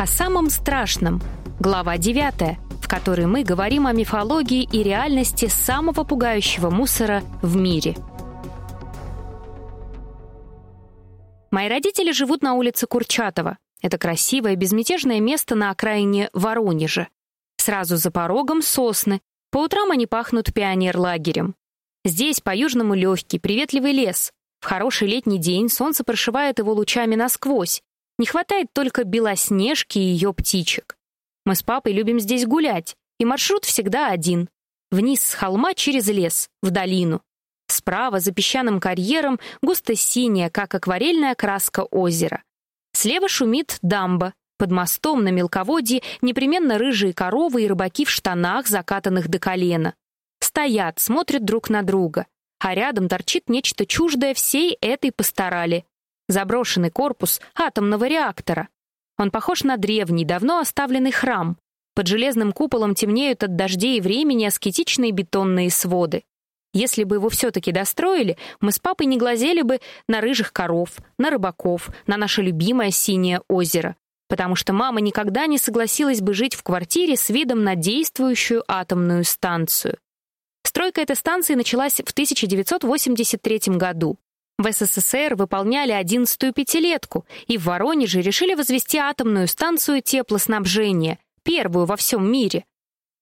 о самом страшном. Глава 9, в которой мы говорим о мифологии и реальности самого пугающего мусора в мире. Мои родители живут на улице Курчатова. Это красивое, безмятежное место на окраине Воронежа. Сразу за порогом сосны. По утрам они пахнут пионерлагерем. Здесь по-южному легкий, приветливый лес. В хороший летний день солнце прошивает его лучами насквозь. Не хватает только белоснежки и ее птичек. Мы с папой любим здесь гулять, и маршрут всегда один. Вниз с холма через лес, в долину. Справа, за песчаным карьером, густо-синяя, как акварельная краска озера. Слева шумит дамба. Под мостом на мелководье непременно рыжие коровы и рыбаки в штанах, закатанных до колена. Стоят, смотрят друг на друга. А рядом торчит нечто чуждое всей этой пасторали. Заброшенный корпус атомного реактора. Он похож на древний, давно оставленный храм. Под железным куполом темнеют от дождей и времени аскетичные бетонные своды. Если бы его все-таки достроили, мы с папой не глазели бы на рыжих коров, на рыбаков, на наше любимое синее озеро, потому что мама никогда не согласилась бы жить в квартире с видом на действующую атомную станцию. Стройка этой станции началась в 1983 году. В СССР выполняли одиннадцатую пятилетку, и в Воронеже решили возвести атомную станцию теплоснабжения, первую во всем мире.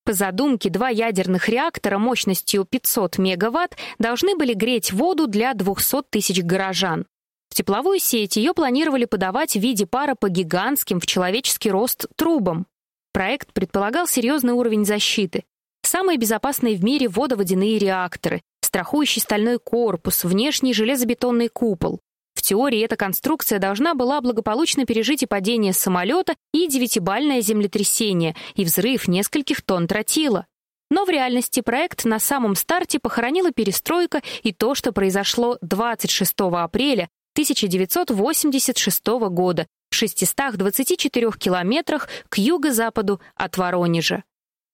По задумке, два ядерных реактора мощностью 500 мегаватт должны были греть воду для 200 тысяч горожан. В тепловую сеть ее планировали подавать в виде пара по гигантским в человеческий рост трубам. Проект предполагал серьезный уровень защиты. Самые безопасные в мире водоводяные реакторы, страхующий стальной корпус, внешний железобетонный купол. В теории эта конструкция должна была благополучно пережить и падение самолета, и девятибальное землетрясение, и взрыв нескольких тонн тротила. Но в реальности проект на самом старте похоронила перестройка и то, что произошло 26 апреля 1986 года в 624 километрах к юго-западу от Воронежа.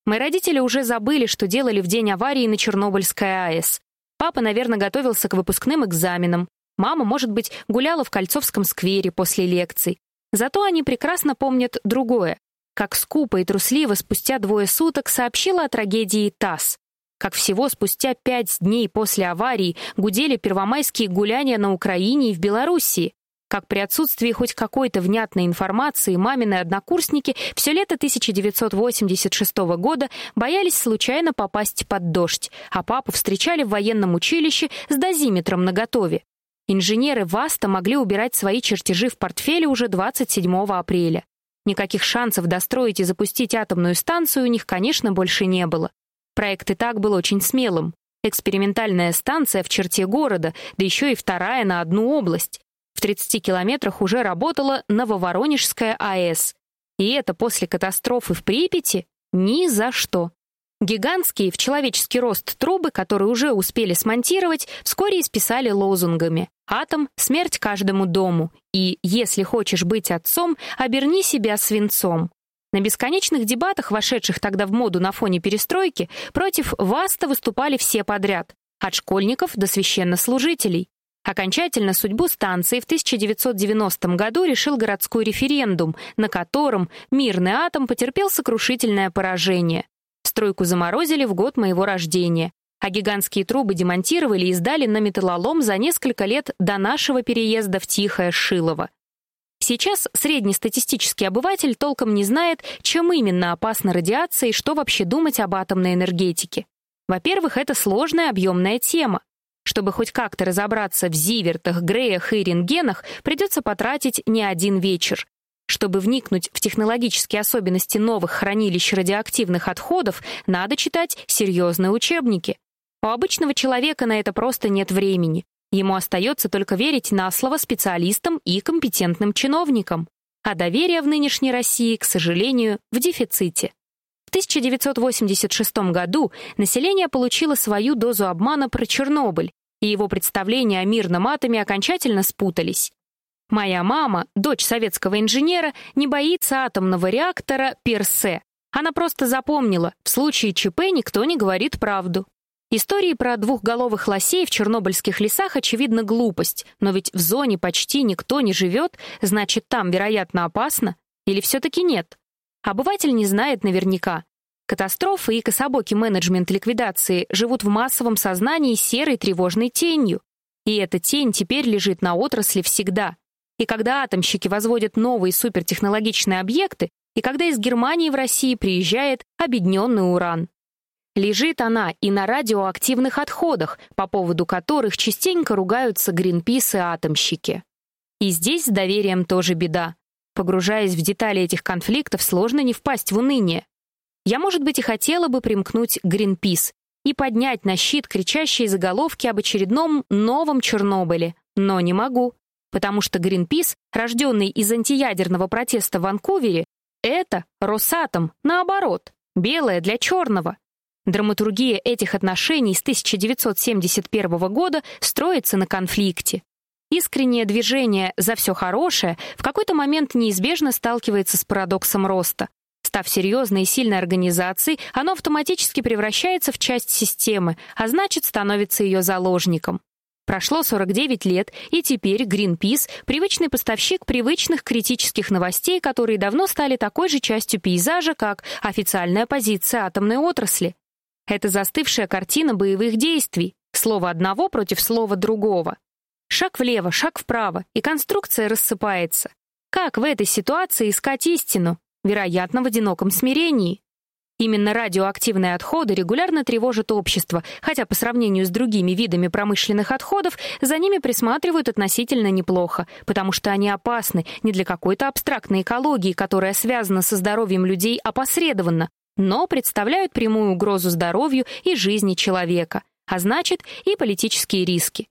Мои родители уже забыли, что делали в день аварии на Чернобыльской АЭС. Папа, наверное, готовился к выпускным экзаменам. Мама, может быть, гуляла в Кольцовском сквере после лекций. Зато они прекрасно помнят другое. Как скупо и трусливо спустя двое суток сообщила о трагедии ТАСС. Как всего спустя пять дней после аварии гудели первомайские гуляния на Украине и в Белоруссии. Как при отсутствии хоть какой-то внятной информации мамины однокурсники все лето 1986 года боялись случайно попасть под дождь, а папу встречали в военном училище с дозиметром наготове. Инженеры ВАСТа могли убирать свои чертежи в портфеле уже 27 апреля. Никаких шансов достроить и запустить атомную станцию у них, конечно, больше не было. Проект и так был очень смелым. Экспериментальная станция в черте города, да еще и вторая на одну область. В 30 километрах уже работала Нововоронежская АЭС. И это после катастрофы в Припяти? Ни за что. Гигантские в человеческий рост трубы, которые уже успели смонтировать, вскоре исписали лозунгами «Атом — смерть каждому дому» и «Если хочешь быть отцом, оберни себя свинцом». На бесконечных дебатах, вошедших тогда в моду на фоне перестройки, против ВАСТа выступали все подряд, от школьников до священнослужителей. Окончательно судьбу станции в 1990 году решил городской референдум, на котором мирный атом потерпел сокрушительное поражение. Стройку заморозили в год моего рождения, а гигантские трубы демонтировали и сдали на металлолом за несколько лет до нашего переезда в Тихое Шилово. Сейчас среднестатистический обыватель толком не знает, чем именно опасна радиация и что вообще думать об атомной энергетике. Во-первых, это сложная объемная тема. Чтобы хоть как-то разобраться в зивертах, греях и рентгенах, придется потратить не один вечер. Чтобы вникнуть в технологические особенности новых хранилищ радиоактивных отходов, надо читать серьезные учебники. У обычного человека на это просто нет времени. Ему остается только верить на слово специалистам и компетентным чиновникам. А доверие в нынешней России, к сожалению, в дефиците. В 1986 году население получило свою дозу обмана про Чернобыль, и его представления о мирном атоме окончательно спутались. Моя мама, дочь советского инженера, не боится атомного реактора персе. Она просто запомнила, в случае ЧП никто не говорит правду. Истории про двухголовых лосей в чернобыльских лесах очевидно глупость, но ведь в зоне почти никто не живет, значит, там, вероятно, опасно. Или все-таки нет? Обыватель не знает наверняка. Катастрофы и кособокий менеджмент ликвидации живут в массовом сознании серой тревожной тенью. И эта тень теперь лежит на отрасли всегда. И когда атомщики возводят новые супертехнологичные объекты, и когда из Германии в России приезжает обедненный уран. Лежит она и на радиоактивных отходах, по поводу которых частенько ругаются Гринпис и атомщики. И здесь с доверием тоже беда. Погружаясь в детали этих конфликтов, сложно не впасть в уныние. Я, может быть, и хотела бы примкнуть к Гринпис и поднять на щит кричащие заголовки об очередном новом Чернобыле, но не могу, потому что Гринпис, рожденный из антиядерного протеста в Ванкувере, это Росатом, наоборот, белое для черного. Драматургия этих отношений с 1971 года строится на конфликте. Искреннее движение «за все хорошее» в какой-то момент неизбежно сталкивается с парадоксом роста. Став серьезной и сильной организацией, оно автоматически превращается в часть системы, а значит, становится ее заложником. Прошло 49 лет, и теперь Greenpeace — привычный поставщик привычных критических новостей, которые давно стали такой же частью пейзажа, как официальная позиция атомной отрасли. Это застывшая картина боевых действий, слово одного против слова другого. Шаг влево, шаг вправо, и конструкция рассыпается. Как в этой ситуации искать истину? Вероятно, в одиноком смирении. Именно радиоактивные отходы регулярно тревожат общество, хотя по сравнению с другими видами промышленных отходов за ними присматривают относительно неплохо, потому что они опасны не для какой-то абстрактной экологии, которая связана со здоровьем людей опосредованно, но представляют прямую угрозу здоровью и жизни человека, а значит и политические риски.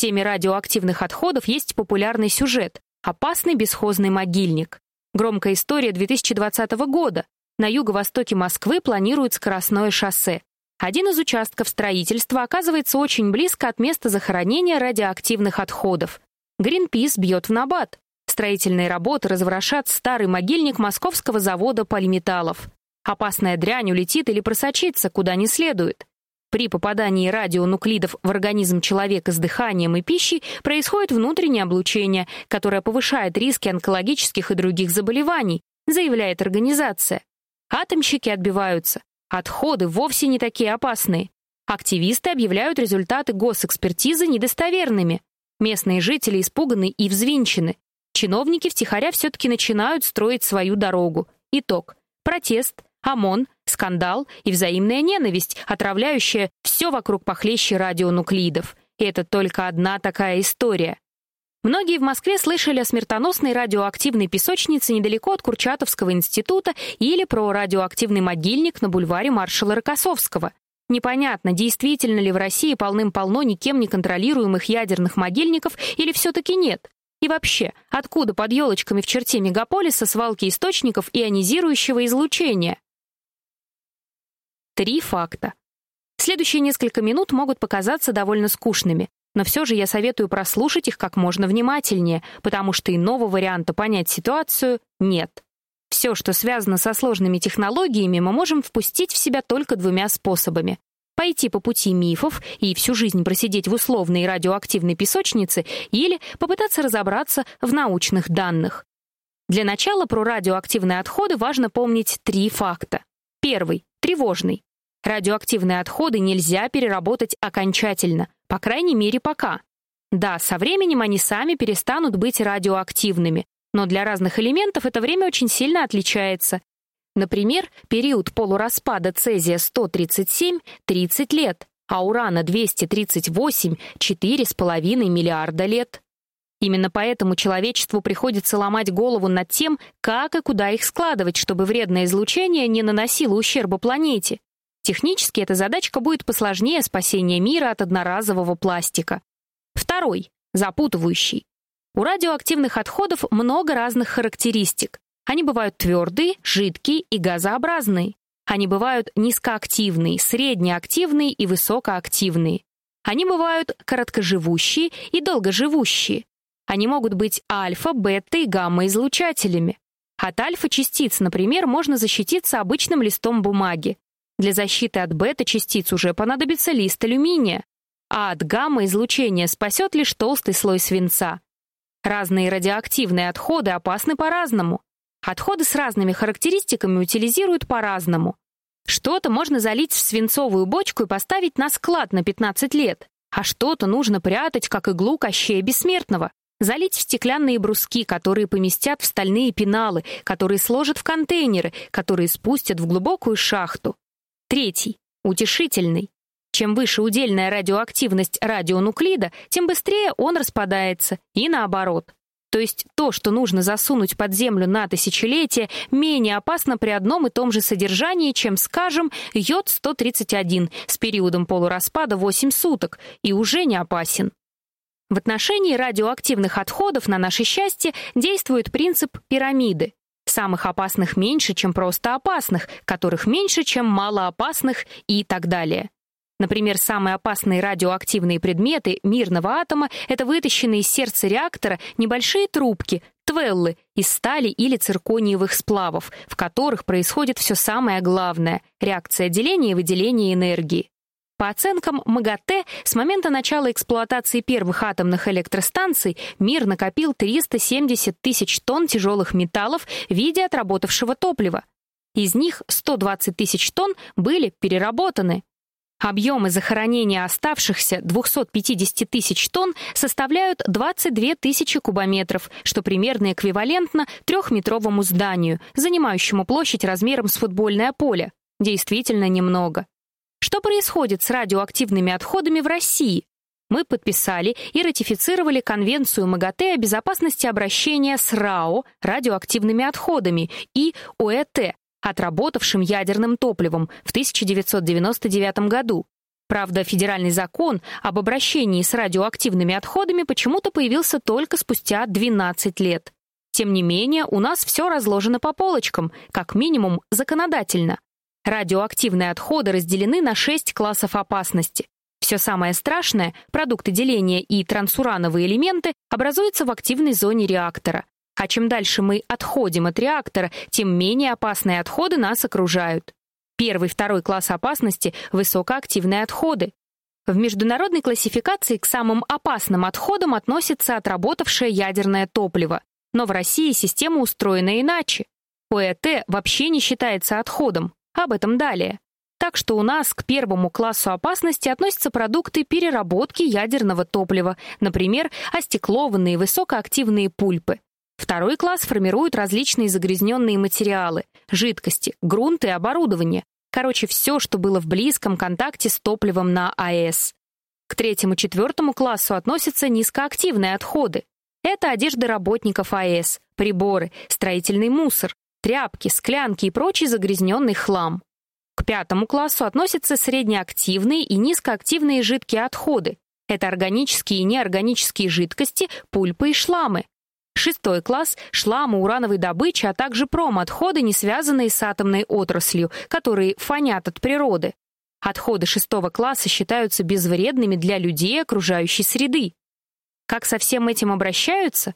Теме радиоактивных отходов есть популярный сюжет «Опасный бесхозный могильник». Громкая история 2020 года. На юго-востоке Москвы планируют скоростное шоссе. Один из участков строительства оказывается очень близко от места захоронения радиоактивных отходов. Гринпис бьет в набат. Строительные работы разворошат старый могильник московского завода полиметаллов. Опасная дрянь улетит или просочится куда не следует. При попадании радионуклидов в организм человека с дыханием и пищей происходит внутреннее облучение, которое повышает риски онкологических и других заболеваний, заявляет организация. Атомщики отбиваются. Отходы вовсе не такие опасные. Активисты объявляют результаты госэкспертизы недостоверными. Местные жители испуганы и взвинчены. Чиновники втихаря все-таки начинают строить свою дорогу. Итог. Протест, ОМОН, скандал и взаимная ненависть, отравляющая все вокруг похлеще радионуклидов. И это только одна такая история. Многие в Москве слышали о смертоносной радиоактивной песочнице недалеко от Курчатовского института или про радиоактивный могильник на бульваре маршала Рокоссовского. Непонятно, действительно ли в России полным-полно никем не контролируемых ядерных могильников или все-таки нет. И вообще, откуда под елочками в черте мегаполиса свалки источников ионизирующего излучения? Три факта. Следующие несколько минут могут показаться довольно скучными, но все же я советую прослушать их как можно внимательнее, потому что иного варианта понять ситуацию нет. Все, что связано со сложными технологиями, мы можем впустить в себя только двумя способами. Пойти по пути мифов и всю жизнь просидеть в условной радиоактивной песочнице или попытаться разобраться в научных данных. Для начала про радиоактивные отходы важно помнить три факта. Первый — тревожный. Радиоактивные отходы нельзя переработать окончательно, по крайней мере, пока. Да, со временем они сами перестанут быть радиоактивными, но для разных элементов это время очень сильно отличается. Например, период полураспада цезия-137 — 30 лет, а урана-238 — 4,5 миллиарда лет. Именно поэтому человечеству приходится ломать голову над тем, как и куда их складывать, чтобы вредное излучение не наносило ущерба планете. Технически эта задачка будет посложнее спасения мира от одноразового пластика. Второй, запутывающий. У радиоактивных отходов много разных характеристик. Они бывают твердые, жидкие и газообразные. Они бывают низкоактивные, среднеактивные и высокоактивные. Они бывают короткоживущие и долгоживущие. Они могут быть альфа, бета и гамма-излучателями. От альфа-частиц, например, можно защититься обычным листом бумаги, для защиты от бета-частиц уже понадобится лист алюминия, а от гамма-излучения спасет лишь толстый слой свинца. Разные радиоактивные отходы опасны по-разному. Отходы с разными характеристиками утилизируют по-разному. Что-то можно залить в свинцовую бочку и поставить на склад на 15 лет, а что-то нужно прятать, как иглу Кощея Бессмертного. Залить в стеклянные бруски, которые поместят в стальные пеналы, которые сложат в контейнеры, которые спустят в глубокую шахту. Третий. Утешительный. Чем выше удельная радиоактивность радионуклида, тем быстрее он распадается, и наоборот. То есть то, что нужно засунуть под землю на тысячелетие, менее опасно при одном и том же содержании, чем, скажем, йод-131 с периодом полураспада 8 суток, и уже не опасен. В отношении радиоактивных отходов, на наше счастье, действует принцип пирамиды. Самых опасных меньше, чем просто опасных, которых меньше, чем малоопасных и так далее. Например, самые опасные радиоактивные предметы мирного атома — это вытащенные из сердца реактора небольшие трубки, твеллы, из стали или циркониевых сплавов, в которых происходит все самое главное — реакция деления и выделения энергии. По оценкам МАГАТЭ, с момента начала эксплуатации первых атомных электростанций мир накопил 370 тысяч тонн тяжелых металлов в виде отработавшего топлива. Из них 120 тысяч тонн были переработаны. Объемы захоронения оставшихся 250 тысяч тонн составляют 22 тысячи кубометров, что примерно эквивалентно трехметровому зданию, занимающему площадь размером с футбольное поле. Действительно немного. Что происходит с радиоактивными отходами в России? Мы подписали и ратифицировали Конвенцию МАГАТЭ о безопасности обращения с РАО радиоактивными отходами и ОЭТ отработавшим ядерным топливом в 1999 году. Правда, федеральный закон об обращении с радиоактивными отходами почему-то появился только спустя 12 лет. Тем не менее, у нас все разложено по полочкам, как минимум законодательно. Радиоактивные отходы разделены на шесть классов опасности. Все самое страшное, продукты деления и трансурановые элементы, образуются в активной зоне реактора. А чем дальше мы отходим от реактора, тем менее опасные отходы нас окружают. Первый, второй класс опасности — высокоактивные отходы. В международной классификации к самым опасным отходам относится отработавшее ядерное топливо. Но в России система устроена иначе. ОЭТ вообще не считается отходом. Об этом далее. Так что у нас к первому классу опасности относятся продукты переработки ядерного топлива, например, остеклованные высокоактивные пульпы. Второй класс формируют различные загрязненные материалы, жидкости, грунты и оборудование. Короче, все, что было в близком контакте с топливом на АЭС. К третьему-четвертому классу относятся низкоактивные отходы. Это одежда работников АЭС, приборы, строительный мусор, тряпки, склянки и прочий загрязненный хлам. К пятому классу относятся среднеактивные и низкоактивные жидкие отходы. Это органические и неорганические жидкости, пульпы и шламы. Шестой класс — шламы урановой добычи, а также промотходы, не связанные с атомной отраслью, которые фонят от природы. Отходы шестого класса считаются безвредными для людей окружающей среды. Как со всем этим обращаются?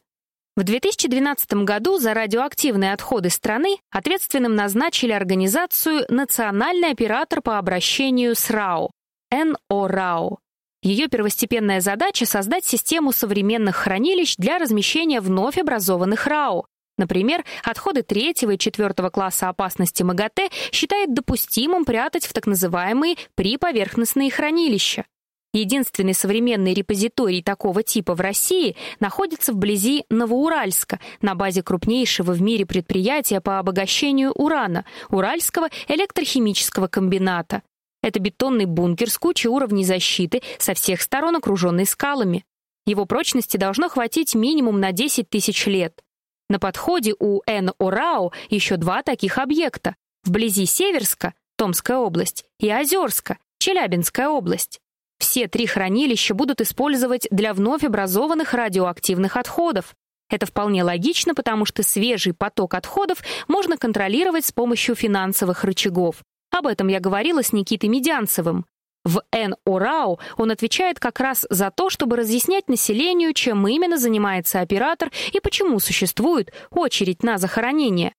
В 2012 году за радиоактивные отходы страны ответственным назначили организацию Национальный оператор по обращению с РАО, НОРАО. Ее первостепенная задача — создать систему современных хранилищ для размещения вновь образованных РАО. Например, отходы третьего и четвертого класса опасности МАГАТЭ считает допустимым прятать в так называемые приповерхностные хранилища. Единственный современный репозиторий такого типа в России находится вблизи Новоуральска, на базе крупнейшего в мире предприятия по обогащению урана Уральского электрохимического комбината. Это бетонный бункер с кучей уровней защиты, со всех сторон окруженный скалами. Его прочности должно хватить минимум на 10 тысяч лет. На подходе у НОРАО еще два таких объекта. Вблизи Северска, Томская область, и Озерска, Челябинская область. Все три хранилища будут использовать для вновь образованных радиоактивных отходов. Это вполне логично, потому что свежий поток отходов можно контролировать с помощью финансовых рычагов. Об этом я говорила с Никитой Медянцевым. В НОРАУ он отвечает как раз за то, чтобы разъяснять населению, чем именно занимается оператор и почему существует очередь на захоронение.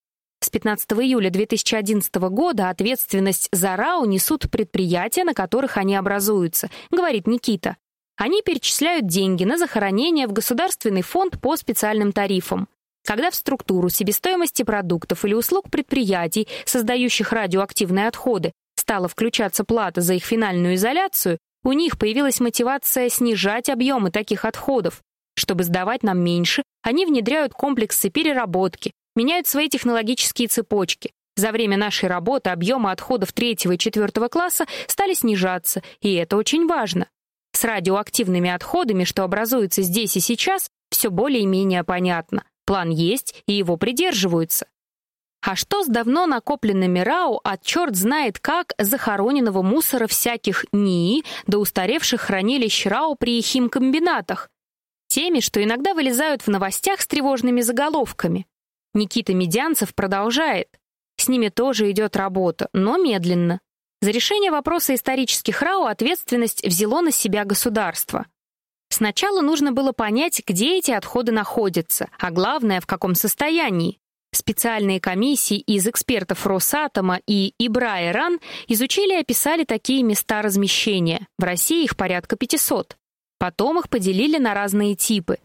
С 15 июля 2011 года ответственность за РАО несут предприятия, на которых они образуются, говорит Никита. Они перечисляют деньги на захоронение в Государственный фонд по специальным тарифам. Когда в структуру себестоимости продуктов или услуг предприятий, создающих радиоактивные отходы, стала включаться плата за их финальную изоляцию, у них появилась мотивация снижать объемы таких отходов. Чтобы сдавать нам меньше, они внедряют комплексы переработки, меняют свои технологические цепочки. За время нашей работы объемы отходов третьего и четвертого класса стали снижаться, и это очень важно. С радиоактивными отходами, что образуются здесь и сейчас, все более-менее понятно. План есть, и его придерживаются. А что с давно накопленными РАО от черт знает как захороненного мусора всяких НИИ до устаревших хранилищ РАО при химкомбинатах? Теми, что иногда вылезают в новостях с тревожными заголовками. Никита Медянцев продолжает. С ними тоже идет работа, но медленно. За решение вопроса исторических РАО ответственность взяло на себя государство. Сначала нужно было понять, где эти отходы находятся, а главное, в каком состоянии. Специальные комиссии из экспертов Росатома и Ибра Иран изучили и описали такие места размещения. В России их порядка 500. Потом их поделили на разные типы.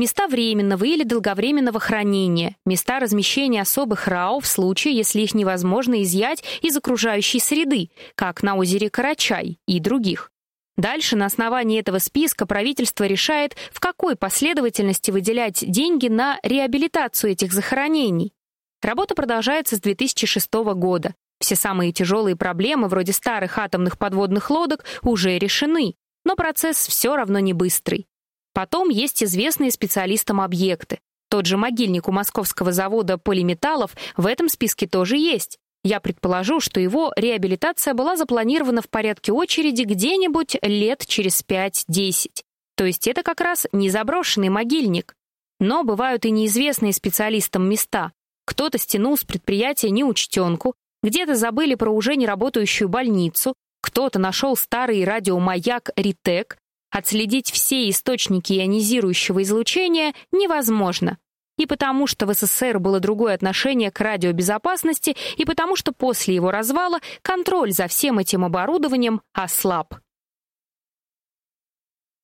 Места временного или долговременного хранения, места размещения особых РАО в случае, если их невозможно изъять из окружающей среды, как на озере Карачай и других. Дальше на основании этого списка правительство решает, в какой последовательности выделять деньги на реабилитацию этих захоронений. Работа продолжается с 2006 года. Все самые тяжелые проблемы, вроде старых атомных подводных лодок, уже решены, но процесс все равно не быстрый. Потом есть известные специалистам объекты. Тот же могильник у московского завода полиметаллов в этом списке тоже есть. Я предположу, что его реабилитация была запланирована в порядке очереди где-нибудь лет через 5-10. То есть это как раз не заброшенный могильник. Но бывают и неизвестные специалистам места. Кто-то стянул с предприятия неучтенку, где-то забыли про уже не работающую больницу, кто-то нашел старый радиомаяк «Ритек». Отследить все источники ионизирующего излучения невозможно и потому что в СССР было другое отношение к радиобезопасности, и потому что после его развала контроль за всем этим оборудованием ослаб.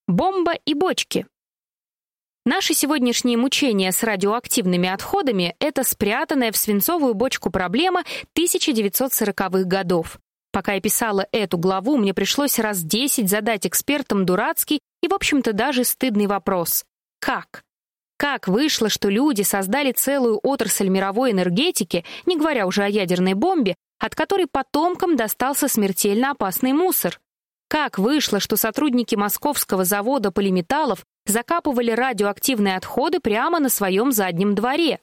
Бомба и бочки. Наши сегодняшние мучения с радиоактивными отходами — это спрятанная в свинцовую бочку проблема 1940-х годов. Пока я писала эту главу, мне пришлось раз десять задать экспертам дурацкий и, в общем-то, даже стыдный вопрос. Как? Как вышло, что люди создали целую отрасль мировой энергетики, не говоря уже о ядерной бомбе, от которой потомкам достался смертельно опасный мусор? Как вышло, что сотрудники московского завода полиметаллов закапывали радиоактивные отходы прямо на своем заднем дворе?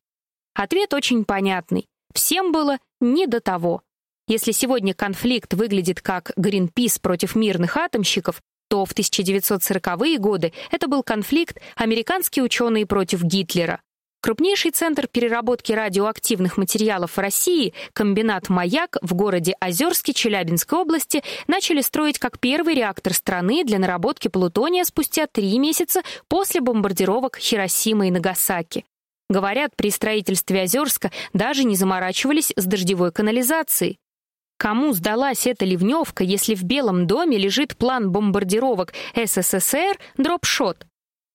Ответ очень понятный. Всем было не до того. Если сегодня конфликт выглядит как Гринпис против мирных атомщиков, то в 1940-е годы это был конфликт американские ученые против Гитлера. Крупнейший центр переработки радиоактивных материалов в России, комбинат «Маяк» в городе Озерске Челябинской области, начали строить как первый реактор страны для наработки плутония спустя три месяца после бомбардировок Хиросимы и Нагасаки. Говорят, при строительстве Озерска даже не заморачивались с дождевой канализацией. Кому сдалась эта ливневка, если в Белом доме лежит план бомбардировок СССР дропшот?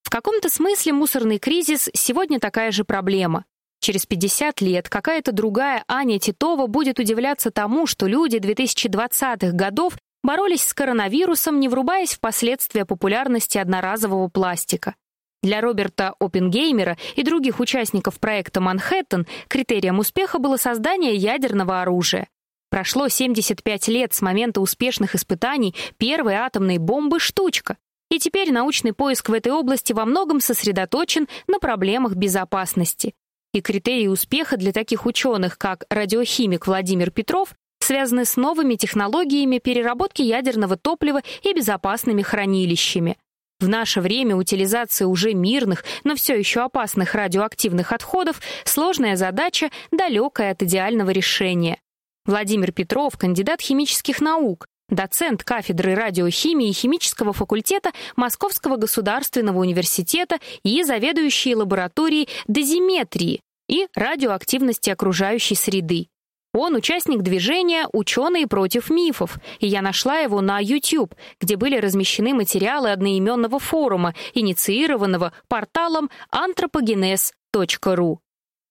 В каком-то смысле мусорный кризис сегодня такая же проблема. Через 50 лет какая-то другая Аня Титова будет удивляться тому, что люди 2020-х годов боролись с коронавирусом, не врубаясь в последствия популярности одноразового пластика. Для Роберта Оппенгеймера и других участников проекта «Манхэттен» критерием успеха было создание ядерного оружия. Прошло 75 лет с момента успешных испытаний первой атомной бомбы «Штучка». И теперь научный поиск в этой области во многом сосредоточен на проблемах безопасности. И критерии успеха для таких ученых, как радиохимик Владимир Петров, связаны с новыми технологиями переработки ядерного топлива и безопасными хранилищами. В наше время утилизация уже мирных, но все еще опасных радиоактивных отходов — сложная задача, далекая от идеального решения. Владимир Петров, кандидат химических наук, доцент кафедры радиохимии химического факультета Московского государственного университета и заведующий лабораторией дозиметрии и радиоактивности окружающей среды. Он участник движения «Ученые против мифов», и я нашла его на YouTube, где были размещены материалы одноименного форума, инициированного порталом anthropogenes.ru.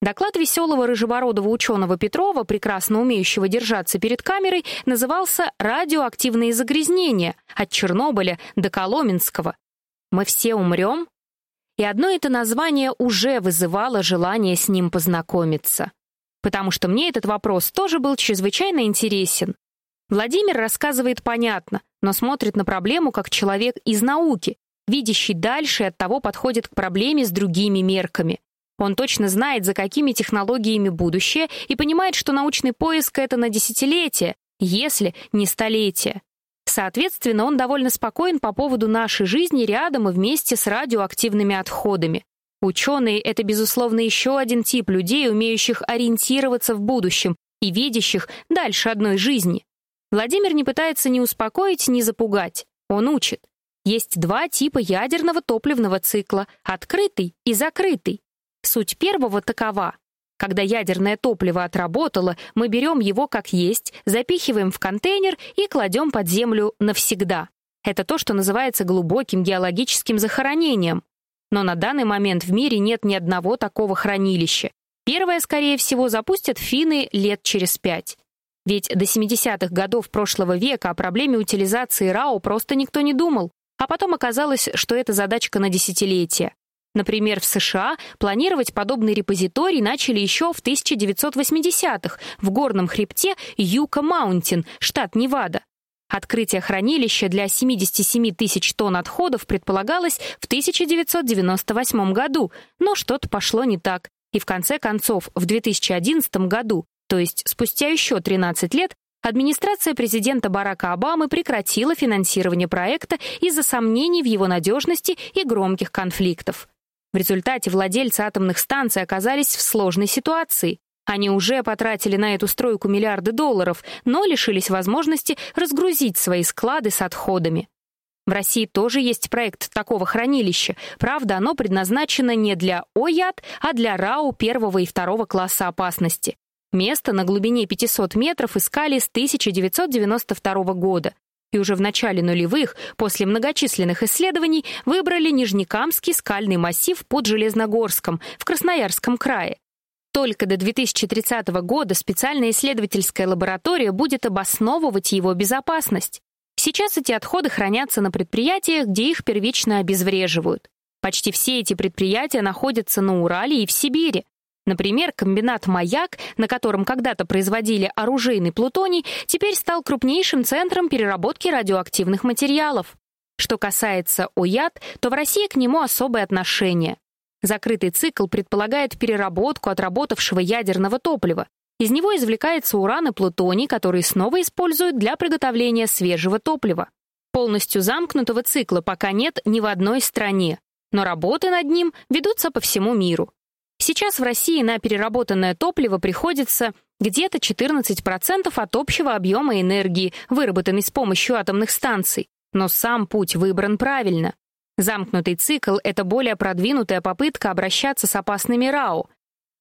Доклад веселого рыжебородого ученого Петрова, прекрасно умеющего держаться перед камерой, назывался «Радиоактивные загрязнения. От Чернобыля до Коломенского». «Мы все умрем?» И одно это название уже вызывало желание с ним познакомиться. Потому что мне этот вопрос тоже был чрезвычайно интересен. Владимир рассказывает понятно, но смотрит на проблему как человек из науки, видящий дальше и от того подходит к проблеме с другими мерками. Он точно знает, за какими технологиями будущее, и понимает, что научный поиск — это на десятилетия, если не столетия. Соответственно, он довольно спокоен по поводу нашей жизни рядом и вместе с радиоактивными отходами. Ученые — это, безусловно, еще один тип людей, умеющих ориентироваться в будущем и видящих дальше одной жизни. Владимир не пытается ни успокоить, ни запугать. Он учит. Есть два типа ядерного топливного цикла — открытый и закрытый. Суть первого такова. Когда ядерное топливо отработало, мы берем его как есть, запихиваем в контейнер и кладем под землю навсегда. Это то, что называется глубоким геологическим захоронением. Но на данный момент в мире нет ни одного такого хранилища. Первое, скорее всего, запустят финны лет через пять. Ведь до 70-х годов прошлого века о проблеме утилизации РАО просто никто не думал, а потом оказалось, что это задачка на десятилетия. Например, в США планировать подобный репозиторий начали еще в 1980-х в горном хребте Юка-Маунтин, штат Невада. Открытие хранилища для 77 тысяч тонн отходов предполагалось в 1998 году, но что-то пошло не так. И в конце концов, в 2011 году, то есть спустя еще 13 лет, администрация президента Барака Обамы прекратила финансирование проекта из-за сомнений в его надежности и громких конфликтов. В результате владельцы атомных станций оказались в сложной ситуации. Они уже потратили на эту стройку миллиарды долларов, но лишились возможности разгрузить свои склады с отходами. В России тоже есть проект такого хранилища. Правда, оно предназначено не для ОЯД, а для РАУ первого и второго класса опасности. Место на глубине 500 метров искали с 1992 года и уже в начале нулевых, после многочисленных исследований, выбрали Нижнекамский скальный массив под Железногорском в Красноярском крае. Только до 2030 года специальная исследовательская лаборатория будет обосновывать его безопасность. Сейчас эти отходы хранятся на предприятиях, где их первично обезвреживают. Почти все эти предприятия находятся на Урале и в Сибири. Например, комбинат «Маяк», на котором когда-то производили оружейный плутоний, теперь стал крупнейшим центром переработки радиоактивных материалов. Что касается ОЯД, то в России к нему особое отношение. Закрытый цикл предполагает переработку отработавшего ядерного топлива. Из него извлекается уран и плутоний, которые снова используют для приготовления свежего топлива. Полностью замкнутого цикла пока нет ни в одной стране, но работы над ним ведутся по всему миру. Сейчас в России на переработанное топливо приходится где-то 14% от общего объема энергии, выработанной с помощью атомных станций. Но сам путь выбран правильно. Замкнутый цикл — это более продвинутая попытка обращаться с опасными РАО.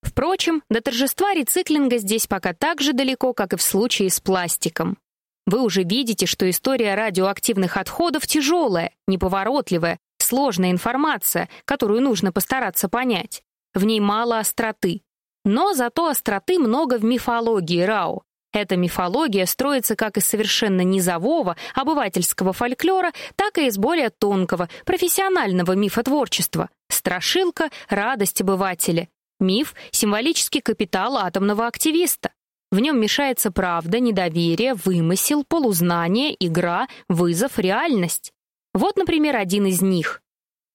Впрочем, до торжества рециклинга здесь пока так же далеко, как и в случае с пластиком. Вы уже видите, что история радиоактивных отходов тяжелая, неповоротливая, сложная информация, которую нужно постараться понять. В ней мало остроты. Но зато остроты много в мифологии Рао. Эта мифология строится как из совершенно низового, обывательского фольклора, так и из более тонкого, профессионального мифотворчества. Страшилка — радость обывателя. Миф — символический капитал атомного активиста. В нем мешается правда, недоверие, вымысел, полузнание, игра, вызов, реальность. Вот, например, один из них.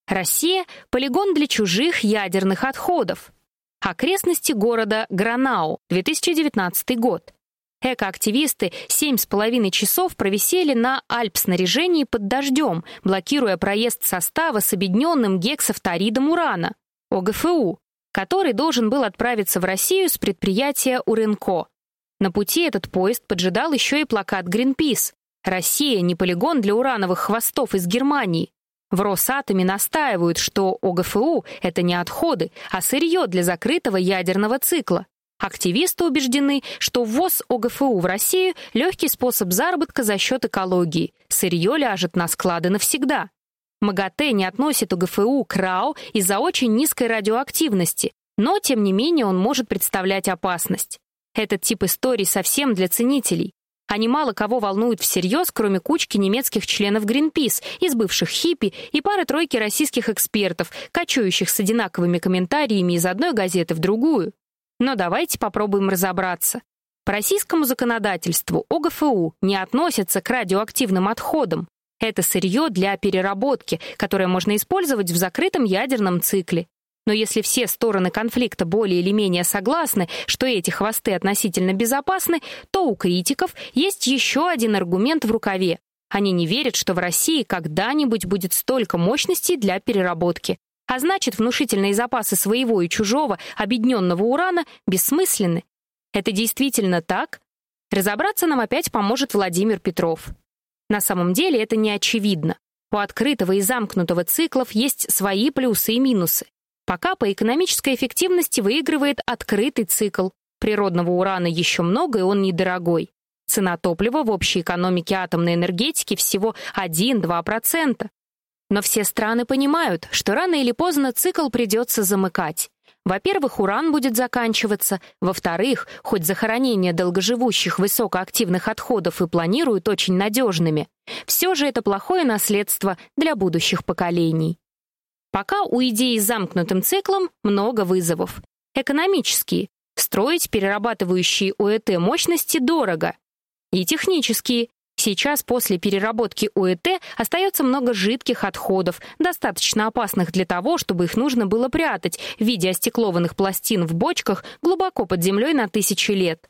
Россия — полигон для чужих ядерных отходов. Окрестности города Гранау, 2019 год. Экоактивисты семь с половиной часов провисели на альп-снаряжении под дождем, блокируя проезд состава с объединенным гексафторидом урана, ОГФУ, который должен был отправиться в Россию с предприятия Уренко. На пути этот поезд поджидал еще и плакат Greenpeace. «Россия не полигон для урановых хвостов из Германии. В Росатоме настаивают, что ОГФУ — это не отходы, а сырье для закрытого ядерного цикла. Активисты убеждены, что ввоз ОГФУ в Россию — легкий способ заработка за счет экологии. Сырье ляжет на склады навсегда. МАГАТЭ не относит ОГФУ к РАО из-за очень низкой радиоактивности, но, тем не менее, он может представлять опасность. Этот тип истории совсем для ценителей. Они мало кого волнуют всерьез, кроме кучки немецких членов Greenpeace, из бывших хиппи и пары-тройки российских экспертов, кочующих с одинаковыми комментариями из одной газеты в другую. Но давайте попробуем разобраться. По российскому законодательству ОГФУ не относятся к радиоактивным отходам. Это сырье для переработки, которое можно использовать в закрытом ядерном цикле. Но если все стороны конфликта более или менее согласны, что эти хвосты относительно безопасны, то у критиков есть еще один аргумент в рукаве. Они не верят, что в России когда-нибудь будет столько мощностей для переработки. А значит, внушительные запасы своего и чужого объединенного урана бессмысленны. Это действительно так? Разобраться нам опять поможет Владимир Петров. На самом деле это не очевидно. У открытого и замкнутого циклов есть свои плюсы и минусы. Пока по экономической эффективности выигрывает открытый цикл. Природного урана еще много, и он недорогой. Цена топлива в общей экономике атомной энергетики всего 1-2%. Но все страны понимают, что рано или поздно цикл придется замыкать. Во-первых, уран будет заканчиваться. Во-вторых, хоть захоронение долгоживущих высокоактивных отходов и планируют очень надежными, все же это плохое наследство для будущих поколений. Пока у идеи с замкнутым циклом много вызовов. Экономические. Строить перерабатывающие УЭТ мощности дорого. И технические. Сейчас после переработки УЭТ остается много жидких отходов, достаточно опасных для того, чтобы их нужно было прятать в виде остеклованных пластин в бочках глубоко под землей на тысячи лет.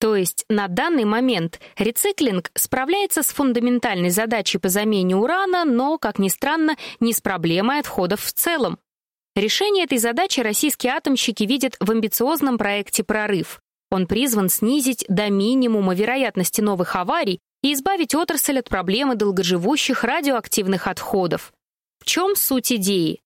То есть на данный момент рециклинг справляется с фундаментальной задачей по замене урана, но, как ни странно, не с проблемой отходов в целом. Решение этой задачи российские атомщики видят в амбициозном проекте «Прорыв». Он призван снизить до минимума вероятности новых аварий и избавить отрасль от проблемы долгоживущих радиоактивных отходов. В чем суть идеи?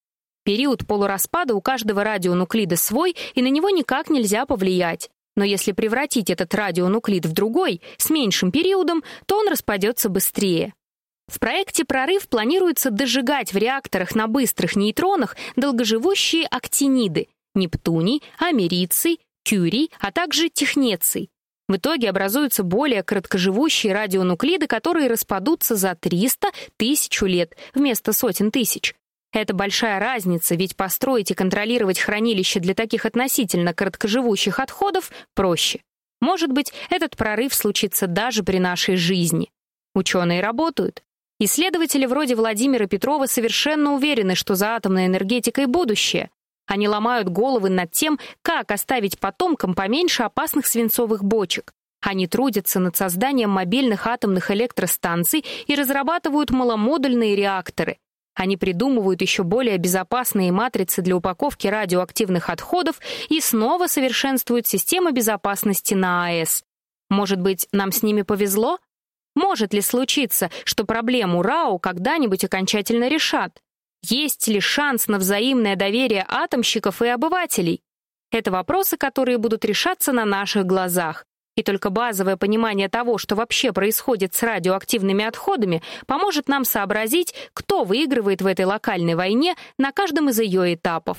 Период полураспада у каждого радионуклида свой, и на него никак нельзя повлиять. Но если превратить этот радионуклид в другой, с меньшим периодом, то он распадется быстрее. В проекте «Прорыв» планируется дожигать в реакторах на быстрых нейтронах долгоживущие актиниды — нептуний, америций, кюрий, а также технеций. В итоге образуются более короткоживущие радионуклиды, которые распадутся за 300 тысяч лет вместо сотен тысяч. Это большая разница, ведь построить и контролировать хранилище для таких относительно короткоживущих отходов проще. Может быть, этот прорыв случится даже при нашей жизни. Ученые работают. Исследователи вроде Владимира Петрова совершенно уверены, что за атомной энергетикой будущее. Они ломают головы над тем, как оставить потомкам поменьше опасных свинцовых бочек. Они трудятся над созданием мобильных атомных электростанций и разрабатывают маломодульные реакторы. Они придумывают еще более безопасные матрицы для упаковки радиоактивных отходов и снова совершенствуют системы безопасности на АЭС. Может быть, нам с ними повезло? Может ли случиться, что проблему РАО когда-нибудь окончательно решат? Есть ли шанс на взаимное доверие атомщиков и обывателей? Это вопросы, которые будут решаться на наших глазах. И только базовое понимание того, что вообще происходит с радиоактивными отходами, поможет нам сообразить, кто выигрывает в этой локальной войне на каждом из ее этапов.